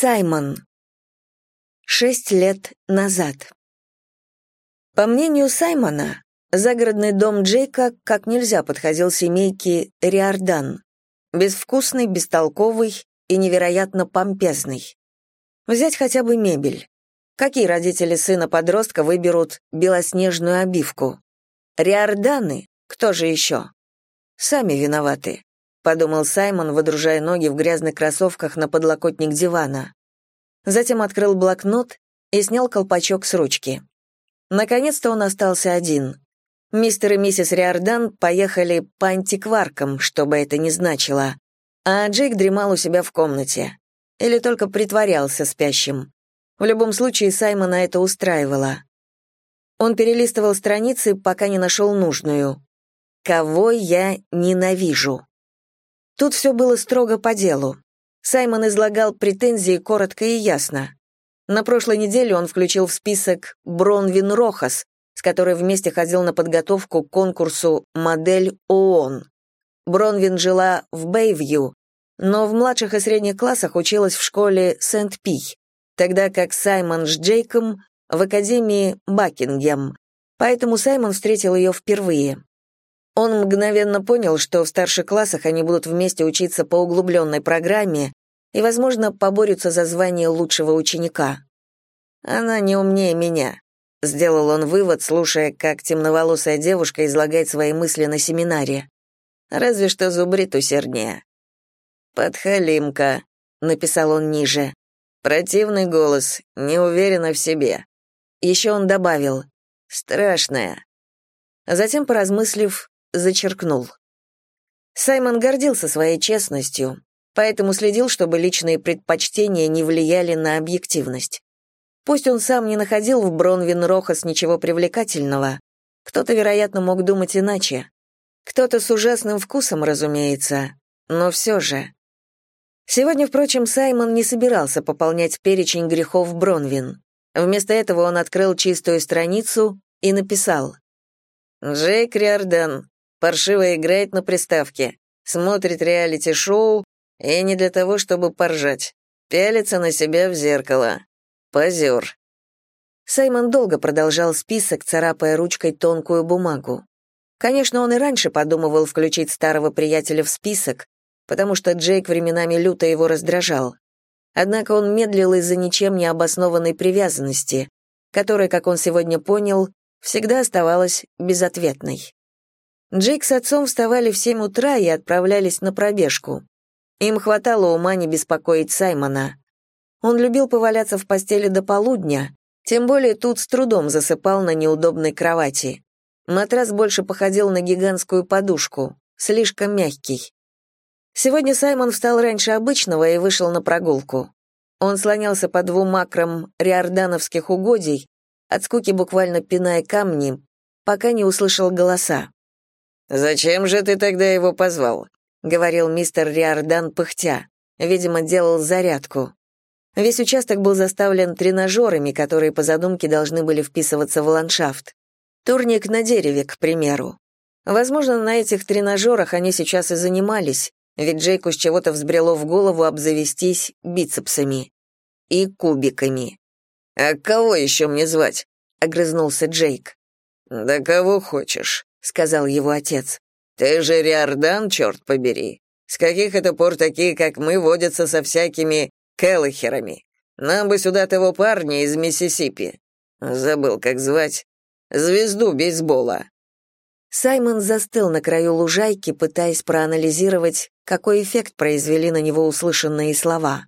Саймон. Шесть лет назад. По мнению Саймона, загородный дом Джейка как нельзя подходил семейке Риордан. Безвкусный, бестолковый и невероятно помпезный. Взять хотя бы мебель. Какие родители сына-подростка выберут белоснежную обивку? Риорданы? Кто же еще? Сами виноваты подумал Саймон, выдружая ноги в грязных кроссовках на подлокотник дивана. Затем открыл блокнот и снял колпачок с ручки. Наконец-то он остался один. Мистер и миссис Риордан поехали по антикваркам, что бы это ни значило, а Джейк дремал у себя в комнате. Или только притворялся спящим. В любом случае, Саймона это устраивало. Он перелистывал страницы, пока не нашел нужную. «Кого я ненавижу?» Тут все было строго по делу. Саймон излагал претензии коротко и ясно. На прошлой неделе он включил в список Бронвин Рохас, с которой вместе ходил на подготовку к конкурсу «Модель ООН». Бронвин жила в Бэйвью, но в младших и средних классах училась в школе Сент-Пи, тогда как Саймон с Джейком в Академии Бакингем, поэтому Саймон встретил ее впервые. Он мгновенно понял, что в старших классах они будут вместе учиться по углубленной программе и, возможно, поборются за звание лучшего ученика. «Она не умнее меня», — сделал он вывод, слушая, как темноволосая девушка излагает свои мысли на семинаре. «Разве что зубрит усерднее». «Подхалимка», — написал он ниже. «Противный голос, не уверена в себе». Еще он добавил «страшная». Затем, поразмыслив, зачеркнул. Саймон гордился своей честностью, поэтому следил, чтобы личные предпочтения не влияли на объективность. Пусть он сам не находил в Бронвин Рохас ничего привлекательного, кто-то, вероятно, мог думать иначе. Кто-то с ужасным вкусом, разумеется, но все же. Сегодня, впрочем, Саймон не собирался пополнять перечень грехов Бронвин. Вместо этого он открыл чистую страницу и написал «Джейк Риордан, паршиво играет на приставке, смотрит реалити-шоу и не для того, чтобы поржать. Пялится на себя в зеркало. Позер. Саймон долго продолжал список, царапая ручкой тонкую бумагу. Конечно, он и раньше подумывал включить старого приятеля в список, потому что Джейк временами люто его раздражал. Однако он медлил из-за ничем не обоснованной привязанности, которая, как он сегодня понял, всегда оставалась безответной. Джейк с отцом вставали в семь утра и отправлялись на пробежку. Им хватало ума не беспокоить Саймона. Он любил поваляться в постели до полудня, тем более тут с трудом засыпал на неудобной кровати. Матрас больше походил на гигантскую подушку, слишком мягкий. Сегодня Саймон встал раньше обычного и вышел на прогулку. Он слонялся по двум акрам риордановских угодий, от скуки буквально пиная камни, пока не услышал голоса. «Зачем же ты тогда его позвал?» — говорил мистер Риордан пыхтя. Видимо, делал зарядку. Весь участок был заставлен тренажерами, которые по задумке должны были вписываться в ландшафт. Турник на дереве, к примеру. Возможно, на этих тренажерах они сейчас и занимались, ведь Джейку с чего-то взбрело в голову обзавестись бицепсами и кубиками. «А кого еще мне звать?» — огрызнулся Джейк. «Да кого хочешь», — сказал его отец. «Ты же Риордан, черт побери. С каких это пор такие, как мы, водятся со всякими Келлахерами? Нам бы сюда того парня из Миссисипи. Забыл, как звать. Звезду бейсбола». Саймон застыл на краю лужайки, пытаясь проанализировать, какой эффект произвели на него услышанные слова.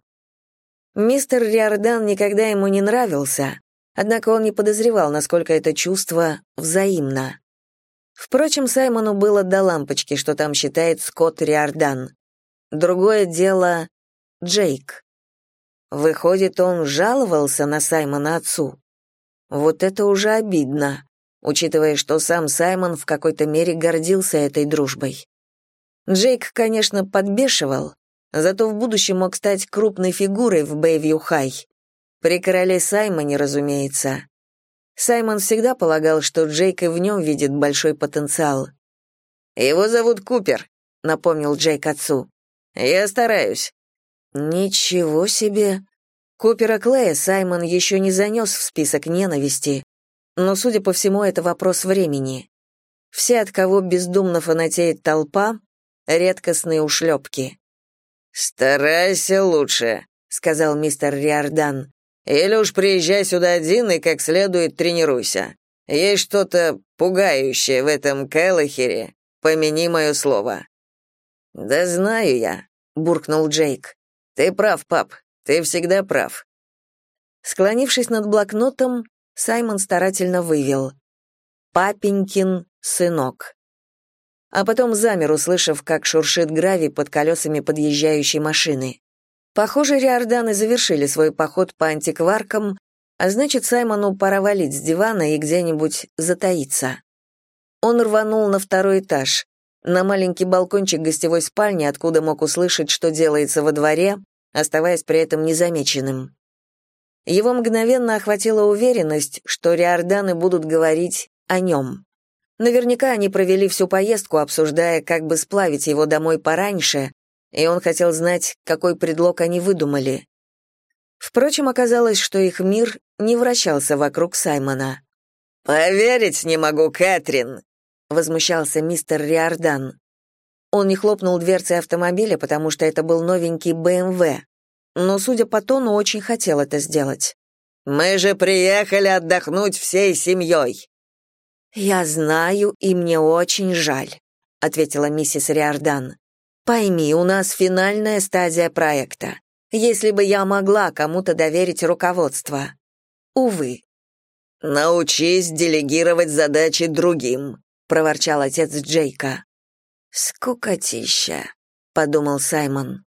Мистер Риордан никогда ему не нравился, однако он не подозревал, насколько это чувство взаимно. Впрочем, Саймону было до лампочки, что там считает Скотт Риордан. Другое дело — Джейк. Выходит, он жаловался на Саймона отцу. Вот это уже обидно, учитывая, что сам Саймон в какой-то мере гордился этой дружбой. Джейк, конечно, подбешивал, зато в будущем мог стать крупной фигурой в Бэйвью-Хай. При короле Саймоне, разумеется. Саймон всегда полагал, что Джейк и в нем видит большой потенциал. «Его зовут Купер», — напомнил Джейк отцу. «Я стараюсь». «Ничего себе!» Купера Клея Саймон еще не занес в список ненависти, но, судя по всему, это вопрос времени. Все, от кого бездумно фанатеет толпа, — редкостные ушлепки. «Старайся лучше», — сказал мистер Риордан. «Или уж приезжай сюда один и как следует тренируйся. Есть что-то пугающее в этом Кэллахере, помяни мое слово». «Да знаю я», — буркнул Джейк. «Ты прав, пап, ты всегда прав». Склонившись над блокнотом, Саймон старательно вывел «Папенькин сынок». А потом замер, услышав, как шуршит гравий под колесами подъезжающей машины. Похоже, Риорданы завершили свой поход по антикваркам, а значит, Саймону пора валить с дивана и где-нибудь затаиться. Он рванул на второй этаж, на маленький балкончик гостевой спальни, откуда мог услышать, что делается во дворе, оставаясь при этом незамеченным. Его мгновенно охватила уверенность, что риорданы будут говорить о нем. Наверняка они провели всю поездку, обсуждая, как бы сплавить его домой пораньше, и он хотел знать, какой предлог они выдумали. Впрочем, оказалось, что их мир не вращался вокруг Саймона. «Поверить не могу, Кэтрин!» — возмущался мистер Риордан. Он не хлопнул дверцей автомобиля, потому что это был новенький БМВ но, судя по тону, очень хотел это сделать. «Мы же приехали отдохнуть всей семьей!» «Я знаю, и мне очень жаль», — ответила миссис Риордан. «Пойми, у нас финальная стадия проекта. Если бы я могла кому-то доверить руководство. Увы». «Научись делегировать задачи другим», — проворчал отец Джейка. «Скукотища», — подумал Саймон.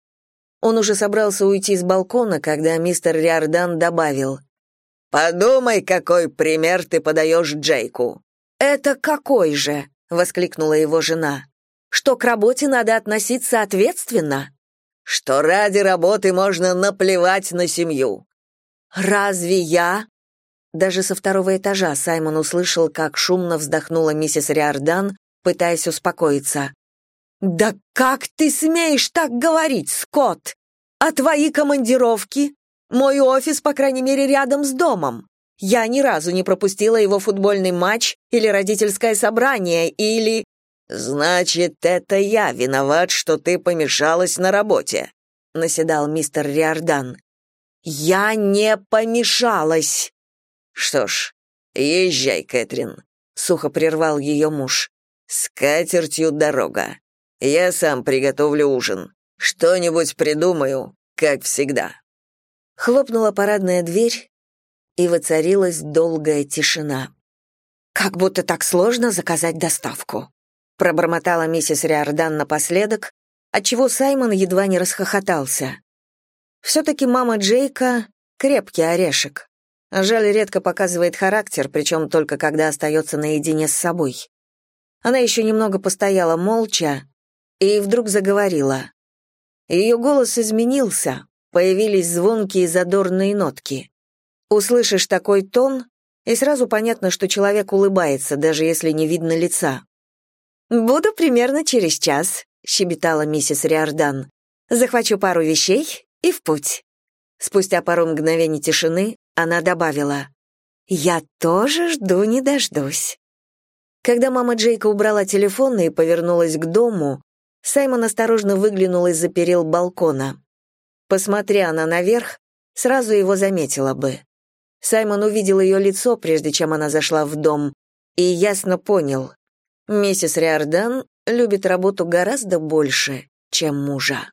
Он уже собрался уйти с балкона, когда мистер Риордан добавил. «Подумай, какой пример ты подаешь Джейку». «Это какой же?» — воскликнула его жена. «Что к работе надо относиться ответственно?» «Что ради работы можно наплевать на семью». «Разве я?» Даже со второго этажа Саймон услышал, как шумно вздохнула миссис Риордан, пытаясь успокоиться. «Да как ты смеешь так говорить, Скотт? А твои командировки? Мой офис, по крайней мере, рядом с домом. Я ни разу не пропустила его футбольный матч или родительское собрание, или... Значит, это я виноват, что ты помешалась на работе, наседал мистер Риордан. Я не помешалась. Что ж, езжай, Кэтрин, сухо прервал ее муж. С катертью дорога. Я сам приготовлю ужин. Что-нибудь придумаю, как всегда. Хлопнула парадная дверь, и воцарилась долгая тишина. Как будто так сложно заказать доставку, пробормотала миссис Риордан напоследок, отчего Саймон едва не расхохотался. Все-таки мама Джейка — крепкий орешек. Жаль, редко показывает характер, причем только когда остается наедине с собой. Она еще немного постояла молча, и вдруг заговорила. Ее голос изменился, появились звонкие задорные нотки. Услышишь такой тон, и сразу понятно, что человек улыбается, даже если не видно лица. «Буду примерно через час», — щебетала миссис Риордан. «Захвачу пару вещей и в путь». Спустя пару мгновений тишины она добавила. «Я тоже жду не дождусь». Когда мама Джейка убрала телефон и повернулась к дому, Саймон осторожно выглянул из-за перил балкона. Посмотря она наверх, сразу его заметила бы. Саймон увидел ее лицо, прежде чем она зашла в дом, и ясно понял. Миссис Риордан любит работу гораздо больше, чем мужа.